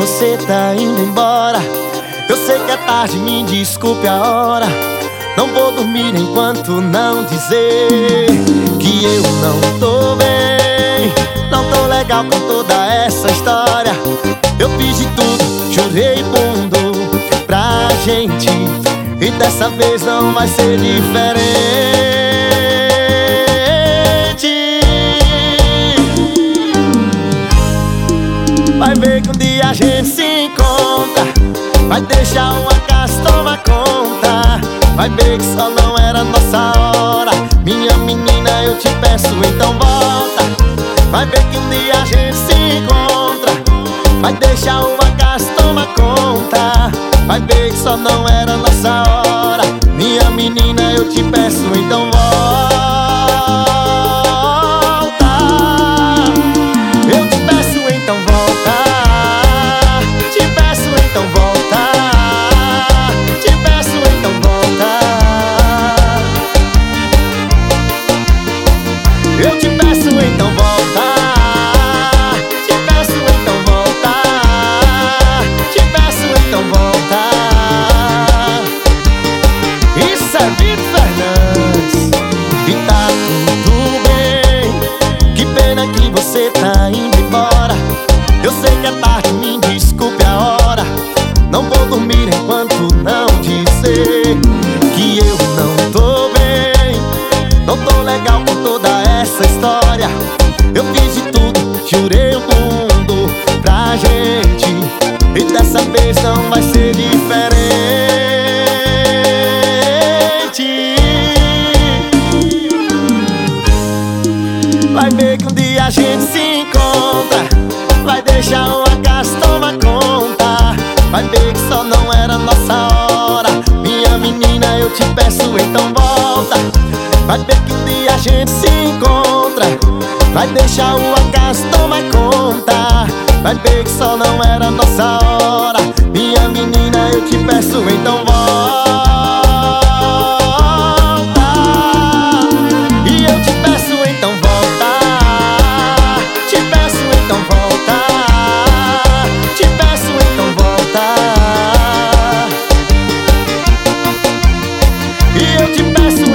você tá indo embora. Eu sei que é tarde, me desculpe a hora. Não vou dormir enquanto não dizer Que eu não tô bem. Não tô legal com toda essa história. Eu fiz de tudo, jurei mundo pra gente. E dessa vez não vai ser diferente Vai ver que um dia a gente se encontra. Vai deixar uma casa tomar conta. Vai ver que só não era nossa hora. Minha menina, eu te peço, então volta. Vai ver que um dia a gente se encontra. Vai deixar uma casa tomar conta. Vai ver que só não era nossa hora. Minha menina, eu te peço, então volta dormir enquanto não dizer Que eu não tô bem. Não tô legal com toda essa história. Eu fiz de tudo, jurei o mundo pra gente. E dessa vez não vai ser diferente. Vai ver que um dia a gente se encontra. Vai deixar o te peço, então volta. Vai ver que um dia a gente se encontra. Vai deixar o acaso tomar conta. Vai ver que só não era nossa hora te